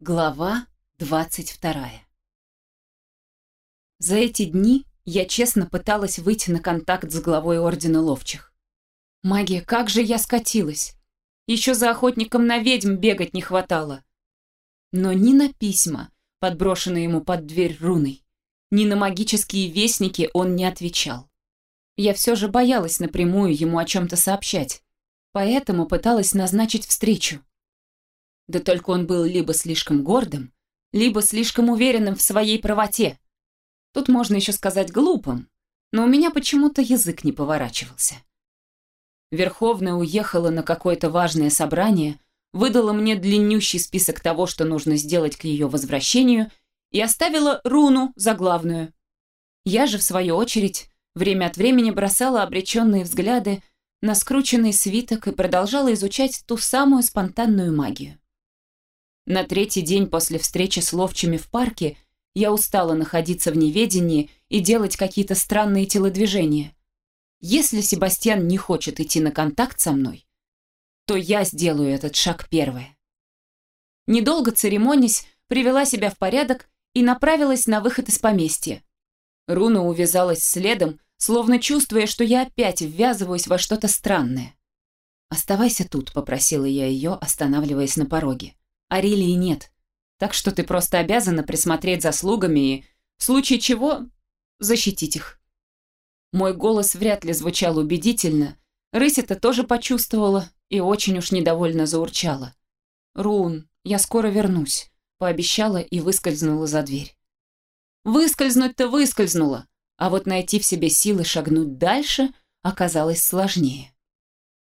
Глава двадцать вторая За эти дни я честно пыталась выйти на контакт с главой Ордена Ловчих. Магия, как же я скатилась! Еще за охотником на ведьм бегать не хватало. Но ни на письма, подброшенные ему под дверь руной, ни на магические вестники он не отвечал. Я все же боялась напрямую ему о чем-то сообщать, поэтому пыталась назначить встречу. Да только он был либо слишком гордым, либо слишком уверенным в своей правоте. Тут можно еще сказать глупым, но у меня почему-то язык не поворачивался. Верховная уехала на какое-то важное собрание, выдала мне длиннющий список того, что нужно сделать к ее возвращению, и оставила руну за главную. Я же, в свою очередь, время от времени бросала обреченные взгляды на скрученный свиток и продолжала изучать ту самую спонтанную магию. На третий день после встречи с ловчими в парке я устала находиться в неведении и делать какие-то странные телодвижения. Если Себастьян не хочет идти на контакт со мной, то я сделаю этот шаг первое. Недолго церемонясь, привела себя в порядок и направилась на выход из поместья. Руна увязалась следом, словно чувствуя, что я опять ввязываюсь во что-то странное. «Оставайся тут», — попросила я ее, останавливаясь на пороге. Арилии нет. Так что ты просто обязана присмотреть за слугами и, в случае чего, защитить их. Мой голос вряд ли звучал убедительно. Рысь это тоже почувствовала и очень уж недовольно заурчала. «Рун, я скоро вернусь», — пообещала и выскользнула за дверь. Выскользнуть-то выскользнула, а вот найти в себе силы шагнуть дальше оказалось сложнее.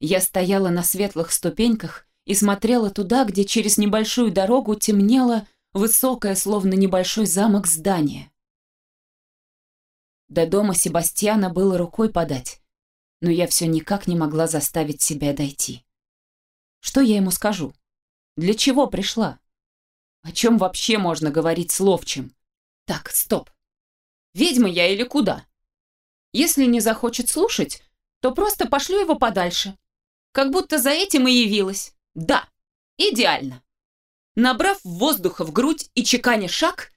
Я стояла на светлых ступеньках и смотрела туда, где через небольшую дорогу темнело высокое, словно небольшой замок, здание. До дома Себастьяна было рукой подать, но я все никак не могла заставить себя дойти. Что я ему скажу? Для чего пришла? О чем вообще можно говорить с ловчим? Так, стоп. Ведьма я или куда? Если не захочет слушать, то просто пошлю его подальше. Как будто за этим и явилась. Да, идеально. Набрав воздуха в грудь и чеканя шаг,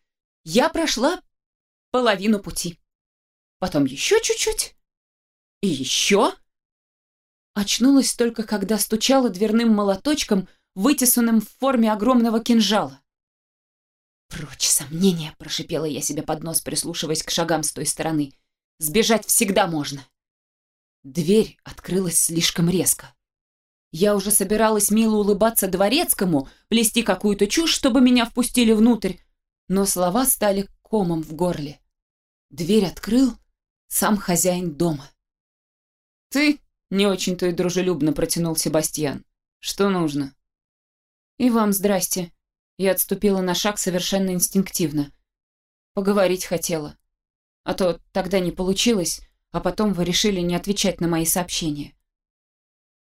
я прошла половину пути. Потом еще чуть-чуть. И еще. Очнулась только, когда стучала дверным молоточком, вытесанным в форме огромного кинжала. «Прочь сомнения!» – прошипела я себе под нос, прислушиваясь к шагам с той стороны. «Сбежать всегда можно!» Дверь открылась слишком резко. Я уже собиралась мило улыбаться дворецкому, плести какую-то чушь, чтобы меня впустили внутрь, но слова стали комом в горле. Дверь открыл сам хозяин дома. «Ты?» — не очень-то и дружелюбно протянул Себастьян. «Что нужно?» «И вам здрасте». Я отступила на шаг совершенно инстинктивно. Поговорить хотела. А то тогда не получилось, а потом вы решили не отвечать на мои сообщения.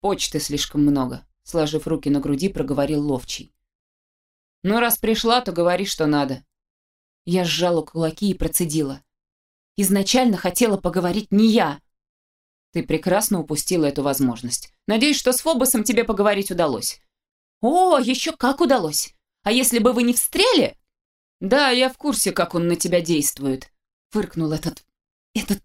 «Почты слишком много», — сложив руки на груди, проговорил Ловчий. «Ну, раз пришла, то говори, что надо». Я сжала кулаки и процедила. «Изначально хотела поговорить не я». «Ты прекрасно упустила эту возможность. Надеюсь, что с Фобосом тебе поговорить удалось». «О, еще как удалось! А если бы вы не встряли?» «Да, я в курсе, как он на тебя действует», — фыркнул этот... этот...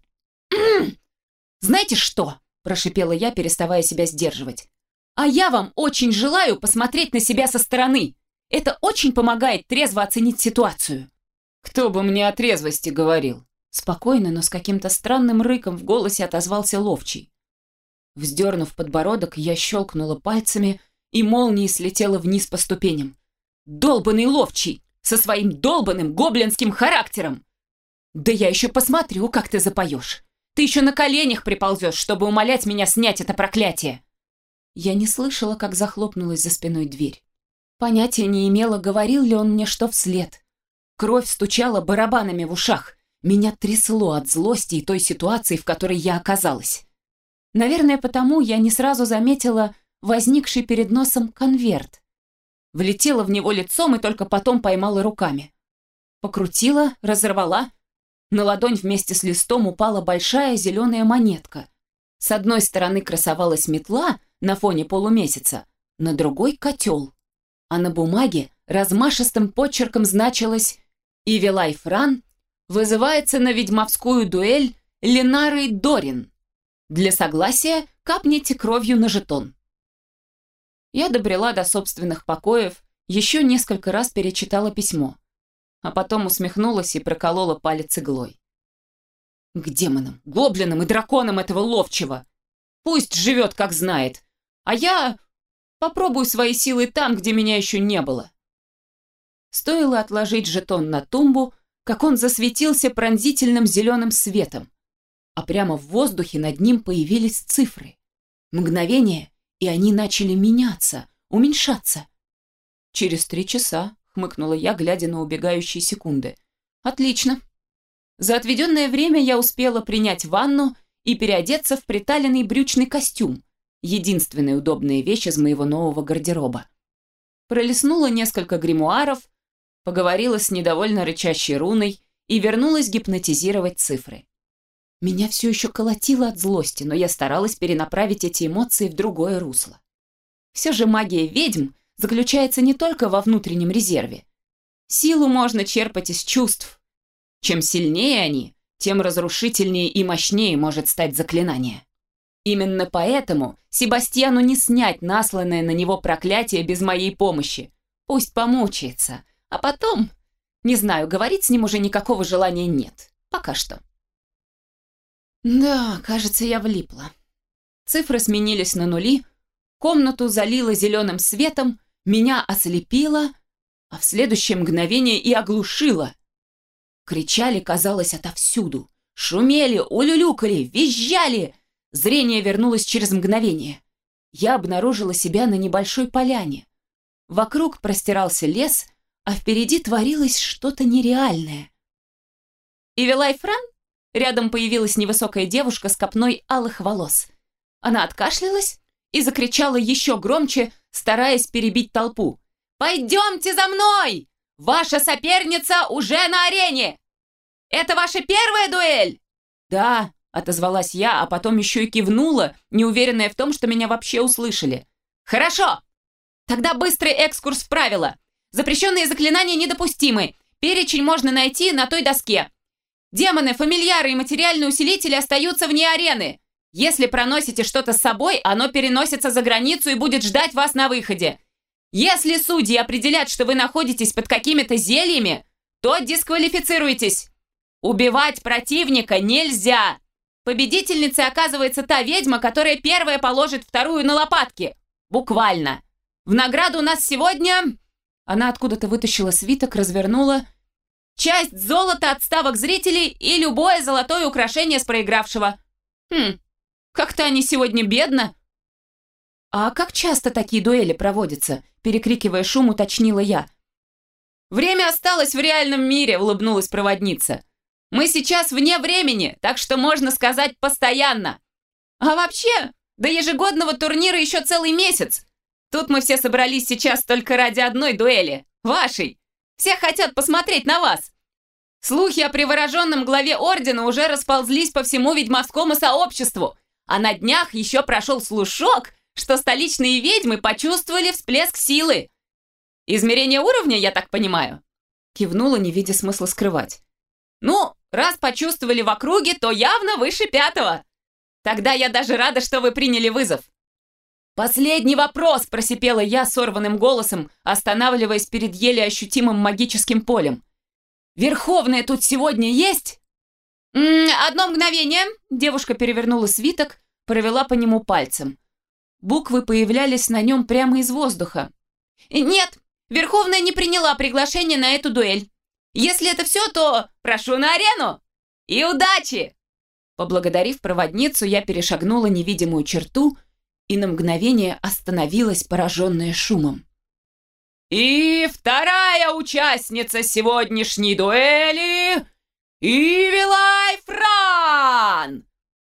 «Знаете что?» Прошипела я, переставая себя сдерживать. «А я вам очень желаю посмотреть на себя со стороны. Это очень помогает трезво оценить ситуацию». «Кто бы мне о трезвости говорил?» Спокойно, но с каким-то странным рыком в голосе отозвался ловчий. Вздернув подбородок, я щелкнула пальцами, и молнией слетела вниз по ступеням. «Долбанный ловчий! Со своим долбанным гоблинским характером! Да я еще посмотрю, как ты запоешь! Ты еще на коленях приползешь, чтобы умолять меня снять это проклятие!» Я не слышала, как захлопнулась за спиной дверь. Понятия не имела, говорил ли он мне что вслед. Кровь стучала барабанами в ушах. Меня трясло от злости и той ситуации, в которой я оказалась. Наверное, потому я не сразу заметила возникший перед носом конверт. Влетела в него лицом и только потом поймала руками. Покрутила, разорвала, на ладонь вместе с листом упала большая зеленая монетка. С одной стороны красовалась метла на фоне полумесяца, на другой — котел. а на бумаге размашистым почерком значилось «Ивилай Фран вызывается на ведьмовскую дуэль Ленарой Дорин. Для согласия капните кровью на жетон». Я добрела до собственных покоев, еще несколько раз перечитала письмо, а потом усмехнулась и проколола палец иглой. К демонам, гоблинам и драконам этого ловчего. Пусть живет, как знает. А я попробую свои силы там, где меня еще не было. Стоило отложить жетон на тумбу, как он засветился пронзительным зеленым светом, а прямо в воздухе над ним появились цифры. Мгновение, и они начали меняться, уменьшаться. «Через три часа», — хмыкнула я, глядя на убегающие секунды. «Отлично. За отведенное время я успела принять ванну и переодеться в приталенный брючный костюм, единственная удобная вещь из моего нового гардероба. Пролистнула несколько гримуаров, поговорила с недовольно рычащей руной и вернулась гипнотизировать цифры. Меня все еще колотило от злости, но я старалась перенаправить эти эмоции в другое русло. Все же магия ведьм заключается не только во внутреннем резерве. Силу можно черпать из чувств, чем сильнее они, тем разрушительнее и мощнее может стать заклинание. Именно поэтому Себастьяну не снять насланное на него проклятие без моей помощи. Пусть помучается, а потом... Не знаю, говорить с ним уже никакого желания нет. Пока что. Да, кажется, я влипла. Цифры сменились на нули, комнату залило зеленым светом, меня ослепило, а в следующее мгновение и оглушило. Кричали, казалось, отовсюду. Шумели, улюлюкали, визжали. Зрение вернулось через мгновение. Я обнаружила себя на небольшой поляне. Вокруг простирался лес, а впереди творилось что-то нереальное. «Ивелай Фран?» Рядом появилась невысокая девушка с копной алых волос. Она откашлялась и закричала еще громче, стараясь перебить толпу. «Пойдемте за мной! Ваша соперница уже на арене! Это ваша первая дуэль?» «Да», — отозвалась я, а потом еще и кивнула, неуверенная в том, что меня вообще услышали. «Хорошо! Тогда быстрый экскурс в правила. Запрещенные заклинания недопустимы. Перечень можно найти на той доске. Демоны, фамильяры и материальные усилители остаются вне арены. Если проносите что-то с собой, оно переносится за границу и будет ждать вас на выходе. Если судьи определят, что вы находитесь под какими-то зельями, то дисквалифицируйтесь. Убивать противника нельзя. Победительницей оказывается та ведьма, которая первая положит вторую на лопатки. Буквально. В награду у нас сегодня... Она откуда-то вытащила свиток, развернула. Часть золота отставок зрителей и любое золотое украшение с проигравшего. Хм, как-то они сегодня бедно. «А как часто такие дуэли проводятся?» Перекрикивая шум, уточнила я. «Время осталось в реальном мире», — улыбнулась проводница. «Мы сейчас вне времени, так что можно сказать постоянно. А вообще, до ежегодного турнира еще целый месяц. Тут мы все собрались сейчас только ради одной дуэли, вашей. Все хотят посмотреть на вас. Слухи о привороженном главе Ордена уже расползлись по всему ведьмовскому сообществу, а на днях еще прошел слушок, что столичные ведьмы почувствовали всплеск силы. Измерение уровня, я так понимаю?» Кивнула, не видя смысла скрывать. «Ну, раз почувствовали в округе, то явно выше пятого. Тогда я даже рада, что вы приняли вызов». «Последний вопрос!» – просипела я сорванным голосом, останавливаясь перед еле ощутимым магическим полем. «Верховная тут сегодня есть?» «Одно мгновение!» – девушка перевернула свиток, провела по нему пальцем. Буквы появлялись на нем прямо из воздуха. «Нет, Верховная не приняла приглашение на эту дуэль. Если это все, то прошу на арену! И удачи!» Поблагодарив проводницу, я перешагнула невидимую черту и на мгновение остановилась, пораженная шумом. «И вторая участница сегодняшней дуэли — Ивилай Фран!»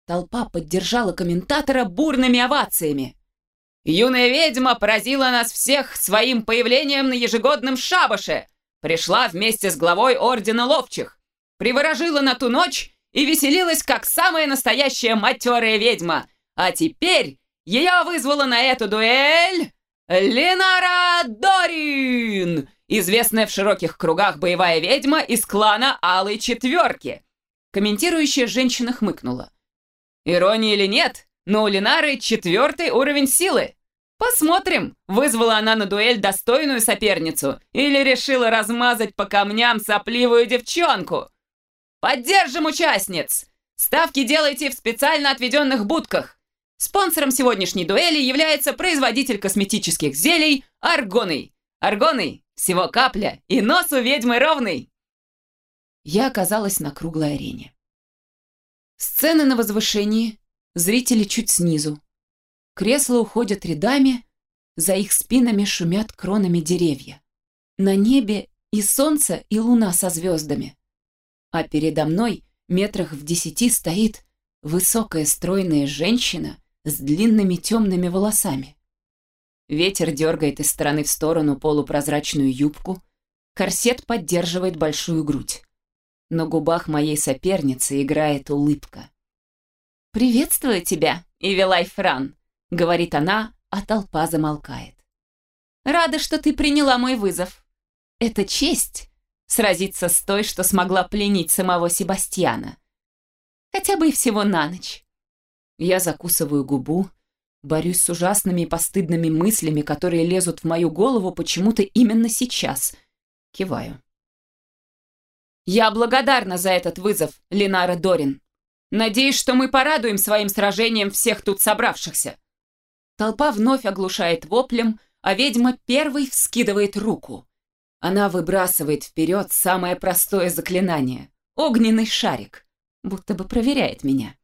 Толпа поддержала комментатора бурными овациями. «Юная ведьма поразила нас всех своим появлением на ежегодном шабаше. Пришла вместе с главой Ордена Ловчих. Приворожила на ту ночь и веселилась, как самая настоящая матерая ведьма. А теперь ее вызвала на эту дуэль Ленара Дорин, известная в широких кругах боевая ведьма из клана Алой Четверки. Комментирующая женщина хмыкнула. Ирония или нет, но у Ленары четвертый уровень силы. Посмотрим, вызвала она на дуэль достойную соперницу или решила размазать по камням сопливую девчонку. Поддержим участниц! Ставки делайте в специально отведенных будках. Спонсором сегодняшней дуэли является производитель косметических зелий Аргоной. Аргоной, всего капля, и нос у ведьмы ровный. Я оказалась на круглой арене. Сцены на возвышении, зрители чуть снизу. Кресла уходят рядами, за их спинами шумят кронами деревья. На небе и солнце, и луна со звездами. А передо мной, метрах в десяти, стоит высокая стройная женщина с длинными темными волосами. Ветер дергает из стороны в сторону полупрозрачную юбку, корсет поддерживает большую грудь. На губах моей соперницы играет улыбка. «Приветствую тебя, Ивелай Фран», — говорит она, а толпа замолкает. «Рада, что ты приняла мой вызов. Это честь сразиться с той, что смогла пленить самого Себастьяна. Хотя бы и всего на ночь». Я закусываю губу, борюсь с ужасными и постыдными мыслями, которые лезут в мою голову почему-то именно сейчас. Киваю. «Я благодарна за этот вызов, Линара Дорин. Надеюсь, что мы порадуем своим сражением всех тут собравшихся. Толпа вновь оглушает воплем, а ведьма первой вскидывает руку. Она выбрасывает вперед самое простое заклинание — огненный шарик, будто бы проверяет меня.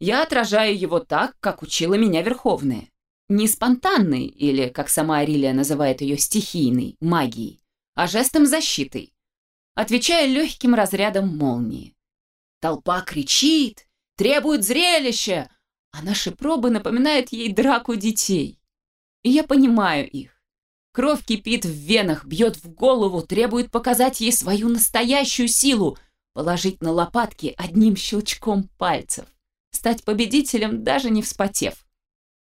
Я отражаю его так, как учила меня Верховная. Не спонтанной, или, как сама Арилия называет ее, стихийной, магией, а жестом защиты, отвечая легким разрядом молнии. Толпа кричит, требует зрелища, а наши пробы напоминают ей драку детей. И я понимаю их. Кровь кипит в венах, бьет в голову, требует показать ей свою настоящую силу, положить на лопатки одним щелчком пальцев, стать победителем, даже не вспотев.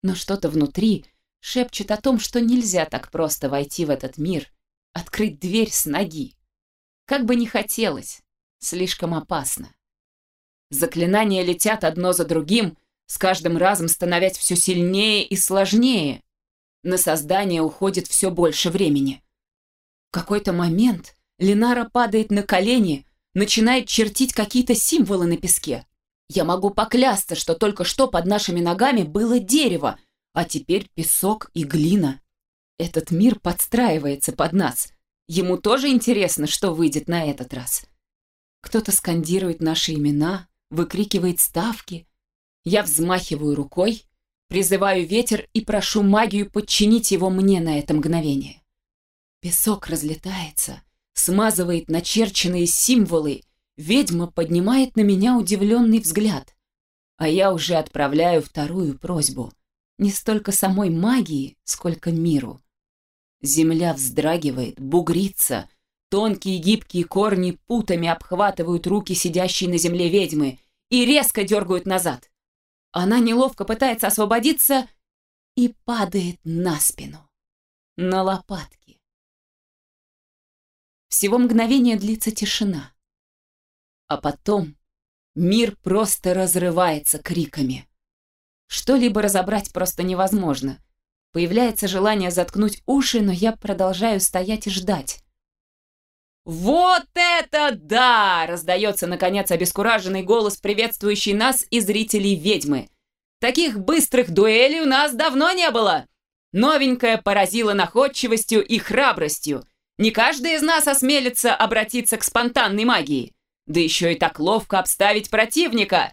Но что-то внутри шепчет о том, что нельзя так просто войти в этот мир, открыть дверь с ноги. Как бы ни хотелось, слишком опасно. Заклинания летят одно за другим, с каждым разом становясь все сильнее и сложнее. На создание уходит все больше времени. В какой-то момент Ленара падает на колени, начинает чертить какие-то символы на песке. Я могу поклясться, что только что под нашими ногами было дерево, а теперь песок и глина. Этот мир подстраивается под нас. Ему тоже интересно, что выйдет на этот раз. Кто-то скандирует наши имена, выкрикивает ставки. Я взмахиваю рукой, призываю ветер и прошу магию подчинить его мне на это мгновение. Песок разлетается, смазывает начерченные символы, ведьма поднимает на меня удивленный взгляд. А я уже отправляю вторую просьбу. Не столько самой магии, сколько миру. Земля вздрагивает, бугрится, Тонкие гибкие корни путами обхватывают руки сидящей на земле ведьмы и резко дергают назад. Она неловко пытается освободиться и падает на спину, на лопатки. Всего мгновение длится тишина. А потом мир просто разрывается криками. Что-либо разобрать просто невозможно. Появляется желание заткнуть уши, но я продолжаю стоять и ждать. «Вот это да!» — раздается, наконец, обескураженный голос, приветствующий нас и зрителей ведьмы. «Таких быстрых дуэлей у нас давно не было!» Новенькая поразила находчивостью и храбростью. Не каждый из нас осмелится обратиться к спонтанной магии. Да еще и так ловко обставить противника.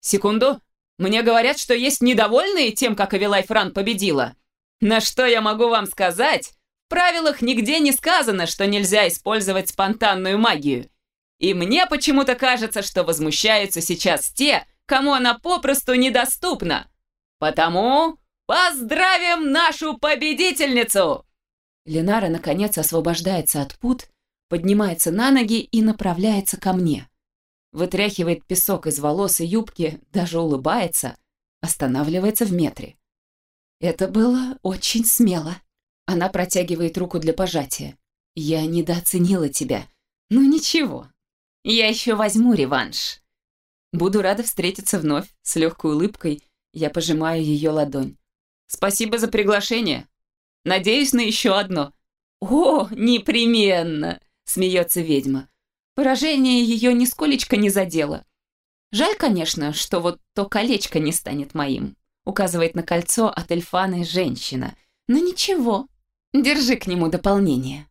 Секунду. Мне говорят, что есть недовольные тем, как Авилай Фран победила. На что я могу вам сказать? В правилах нигде не сказано, что нельзя использовать спонтанную магию. И мне почему-то кажется, что возмущаются сейчас те, кому она попросту недоступна. Потому поздравим нашу победительницу!» Ленара, наконец, освобождается от пут, поднимается на ноги и направляется ко мне. Вытряхивает песок из волос и юбки, даже улыбается, останавливается в метре. Это было очень смело. Она протягивает руку для пожатия. Я недооценила тебя. Ну ничего. Я еще возьму реванш. Буду рада встретиться вновь. С легкой улыбкой я пожимаю ее ладонь. Спасибо за приглашение. Надеюсь на еще одно. О, непременно, смеется ведьма. Поражение ее нисколечко не задело. Жаль, конечно, что вот то колечко не станет моим. Указывает на кольцо от Эльфаны женщина. Но ничего, держи к нему дополнение.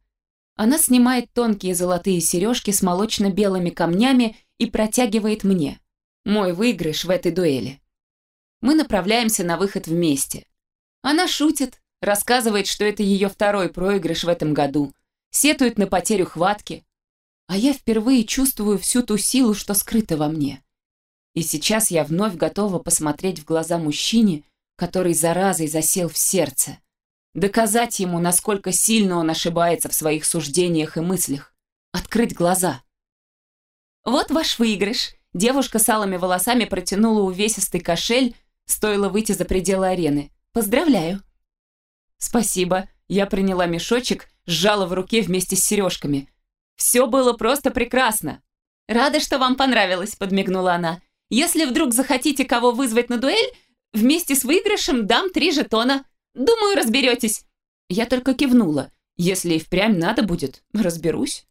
Она снимает тонкие золотые сережки с молочно-белыми камнями и протягивает мне. Мой выигрыш в этой дуэли. Мы направляемся на выход вместе. Она шутит, рассказывает, что это ее второй проигрыш в этом году, сетует на потерю хватки. А я впервые чувствую всю ту силу, что скрыта во мне. И сейчас я вновь готова посмотреть в глаза мужчине, который заразой засел в сердце. Доказать ему, насколько сильно он ошибается в своих суждениях и мыслях. Открыть глаза. «Вот ваш выигрыш!» Девушка с алыми волосами протянула увесистый кошель, стоило выйти за пределы арены. «Поздравляю!» «Спасибо!» Я приняла мешочек, сжала в руке вместе с сережками. «Все было просто прекрасно!» «Рада, что вам понравилось!» – подмигнула она. Если вдруг захотите кого вызвать на дуэль, вместе с выигрышем дам три жетона. Думаю, разберетесь». Я только кивнула. Если и впрямь надо будет, разберусь.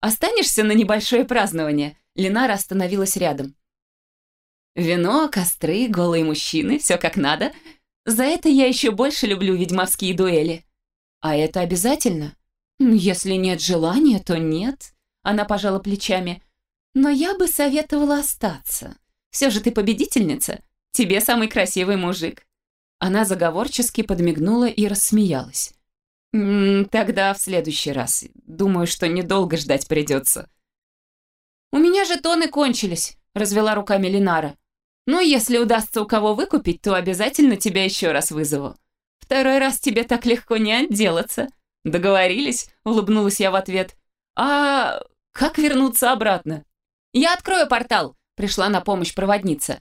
«Останешься на небольшое празднование?» Ленара остановилась рядом. «Вино, костры, голые мужчины, все как надо. За это я еще больше люблю ведьмовские дуэли». «А это обязательно?» «Если нет желания, то нет», — она пожала плечами. Но я бы советовала остаться. Все же ты победительница. Тебе самый красивый мужик». Она заговорчески подмигнула и рассмеялась. «М -м, «Тогда в следующий раз. Думаю, что недолго ждать придется». «У меня же тоны кончились», — развела руками Линара. «Ну, если удастся у кого выкупить, то обязательно тебя еще раз вызову. Второй раз тебе так легко не отделаться». «Договорились?» — улыбнулась я в ответ. «А как вернуться обратно?» «Я открою портал», — пришла на помощь проводница.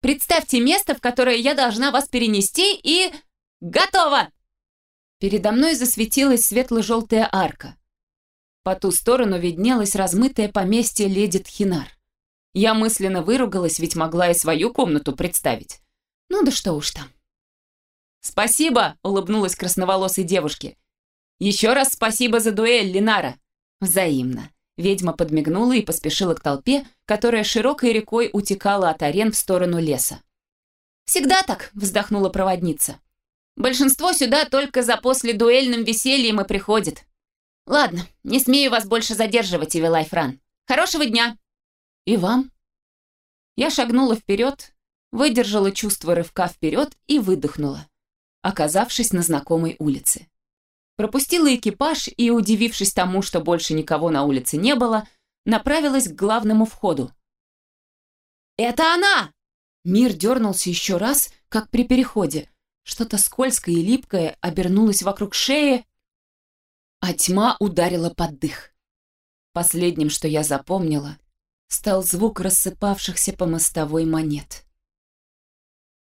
«Представьте место, в которое я должна вас перенести, и... Готово!» Передо мной засветилась светло-желтая арка. По ту сторону виднелось размытое поместье леди Тхинар. Я мысленно выругалась, ведь могла и свою комнату представить. Ну да что уж там. «Спасибо!» — улыбнулась красноволосой девушке. «Еще раз спасибо за дуэль, Линара!» «Взаимно!» Ведьма подмигнула и поспешила к толпе, которая широкой рекой утекала от арен в сторону леса. «Всегда так», — вздохнула проводница. «Большинство сюда только за последуэльным весельем и приходит. Ладно, не смею вас больше задерживать, Ивелай Фран. Хорошего дня!» «И вам?» Я шагнула вперед, выдержала чувство рывка вперед и выдохнула, оказавшись на знакомой улице пропустила экипаж и, удивившись тому, что больше никого на улице не было, направилась к главному входу. «Это она!» Мир дернулся еще раз, как при переходе. Что-то скользкое и липкое обернулось вокруг шеи, а тьма ударила под дых. Последним, что я запомнила, стал звук рассыпавшихся по мостовой монет.